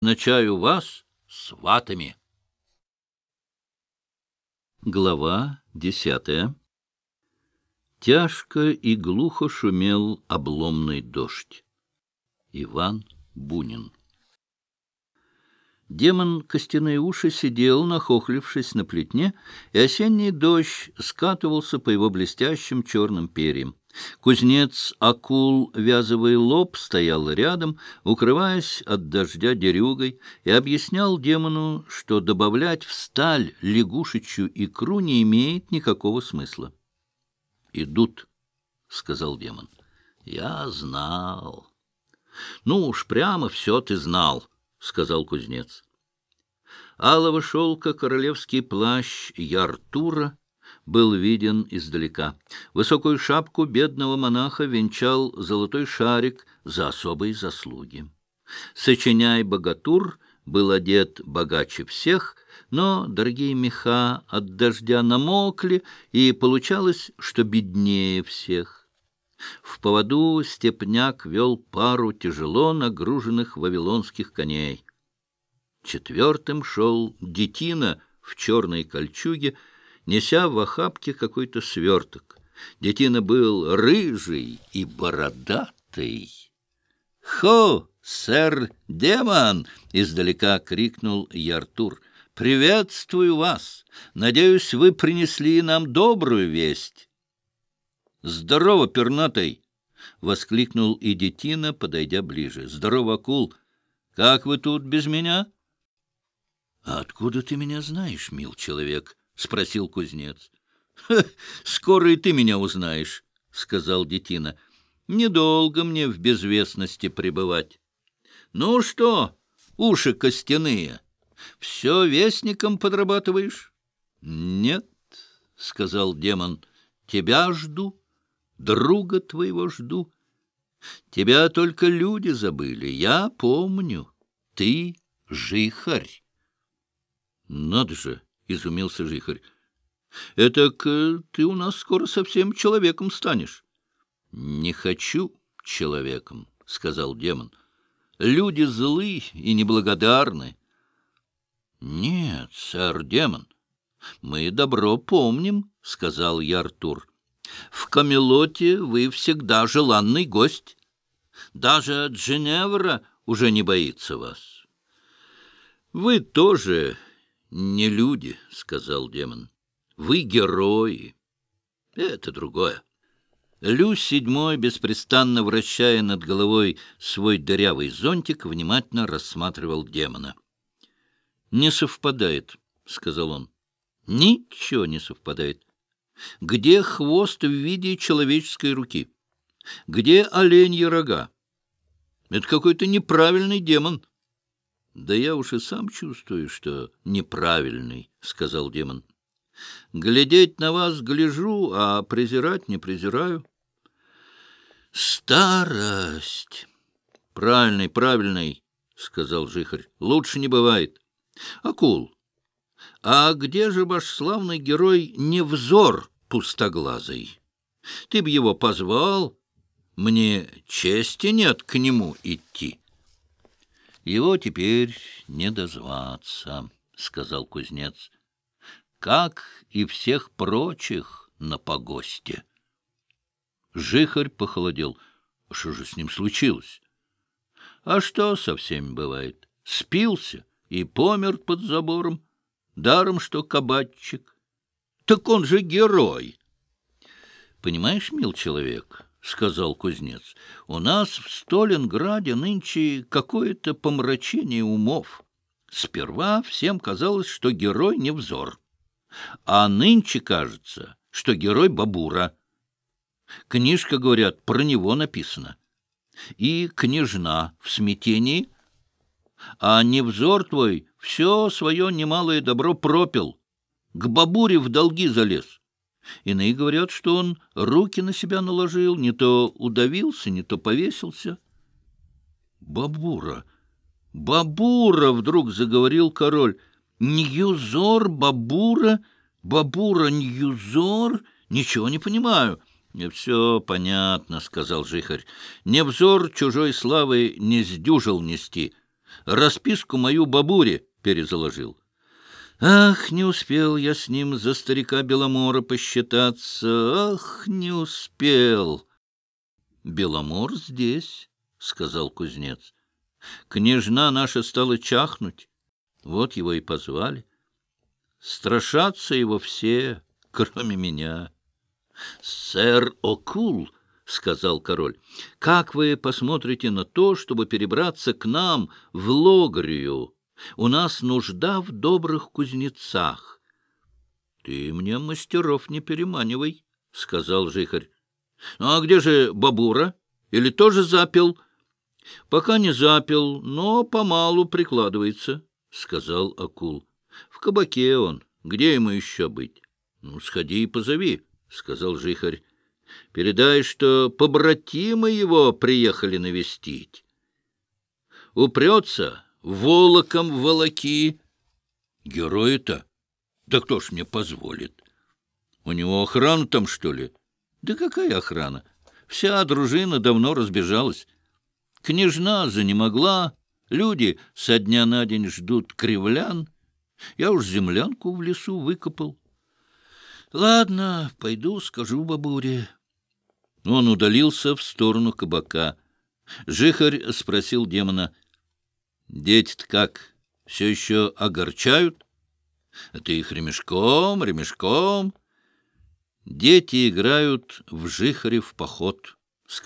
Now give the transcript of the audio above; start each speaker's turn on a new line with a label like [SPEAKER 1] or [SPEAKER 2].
[SPEAKER 1] назначаю вас сватами. Глава десятая Тяжко и глухо шумел обломный дождь. Иван Бунин Демон костяные уши сидел, нахохлившись на плетне, и осенний дождь скатывался по его блестящим черным перьям. Кузнец акул вязовый лоб стоял рядом, укрываясь от дождя дерюгой, и объяснял демону, что добавлять в сталь лягушечью икру не имеет никакого смысла. «Идут», — сказал демон. «Я знал». «Ну уж прямо все ты знал», — сказал кузнец. Алого шелка королевский плащ Яртура был виден издалека. Высокую шапку бедного монаха венчал золотой шарик за особые заслуги. Сочиняй богатур был одет богаче всех, но дорогие меха от дождя намокли, и получалось, что беднее всех. В поводу степняк вел пару тяжело нагруженных вавилонских коней. Четвертым шел детина в черной кольчуге, неся в охапке какой-то сверток. Детина был рыжий и бородатый. «Хо, сэр Демон!» — издалека крикнул Яртур. «Приветствую вас! Надеюсь, вы принесли нам добрую весть». «Здорово, пернатый!» — воскликнул и детина, подойдя ближе. «Здорово, акул! Как вы тут без меня?» «А откуда ты меня знаешь, мил человек?» — спросил кузнец. «Скоро и ты меня узнаешь», — сказал детина. «Недолго мне в безвестности пребывать». «Ну что, уши костяные, все вестником подрабатываешь?» «Нет», — сказал демон, — «тебя жду» друга твоего жду. Тебя только люди забыли, я помню. Ты жихарь. Надо же, — изумился жихарь. Это ты у нас скоро совсем человеком станешь. Не хочу человеком, — сказал демон. Люди злы и неблагодарны. Нет, сэр демон, мы добро помним, — сказал я Артур. В Камелоте вы всегда желанный гость. Даже Дженевра уже не боится вас. — Вы тоже не люди, — сказал демон. — Вы герои. Это другое. Лю седьмой, беспрестанно вращая над головой свой дырявый зонтик, внимательно рассматривал демона. — Не совпадает, — сказал он. — Ничего не совпадает. Где хвост в виде человеческой руки? Где оленьи рога? Это какой-то неправильный демон. — Да я уж и сам чувствую, что неправильный, — сказал демон. — Глядеть на вас гляжу, а презирать не презираю. — Старость! — Правильный, правильный, — сказал жихарь. — Лучше не бывает. — Акул, а где же ваш славный герой Невзор пустоглазый? Ты б его позвал, мне чести нет к нему идти. — Его теперь не дозваться, — сказал кузнец, — как и всех прочих на погосте. Жихарь похолодел. Что же с ним случилось? А что со всеми бывает? Спился и помер под забором даром что кабачик. Так он же герой. Понимаешь, мил человек, — сказал кузнец, — у нас в Сталинграде нынче какое-то помрачение умов. Сперва всем казалось, что герой не взор, а нынче кажется, что герой Бабура. Книжка, говорят, про него написана. И княжна в смятении — а невзор твой все свое немалое добро пропил, к бабуре в долги залез. Иные говорят, что он руки на себя наложил, не то удавился, не то повесился. Бабура, бабура, вдруг заговорил король. Ньюзор, бабура, бабура, Ньюзор, ничего не понимаю. — Все понятно, — сказал жихарь. — Невзор чужой славы не сдюжил нести — Расписку мою бабуре перезаложил. Ах, не успел я с ним за старика Беломора посчитаться, ах, не успел. Беломор здесь, — сказал кузнец. Княжна наша стала чахнуть, вот его и позвали. Страшатся его все, кроме меня. — Сэр Окул, — сказал король, — как вы посмотрите на то, чтобы перебраться к нам в Логрию? У нас нужда в добрых кузнецах. — Ты мне мастеров не переманивай, — сказал жихарь. — А где же бабура? Или тоже запил? — Пока не запил, но помалу прикладывается, — сказал акул. — В кабаке он. Где ему еще быть? — Ну, сходи и позови, — сказал жихарь. — Передай, что побратимы его приехали навестить. Упрется волоком волоки. Герой-то? Да кто ж мне позволит? У него охрана там, что ли? Да какая охрана? Вся дружина давно разбежалась. Княжна занемогла, люди со дня на день ждут кривлян. Я уж землянку в лесу выкопал. Ладно, пойду скажу бабуре. Он удалился в сторону кабака. Жихарь спросил демона — Дети-то как, все еще огорчают? А ты их ремешком, ремешком. Дети играют в жихаре в поход.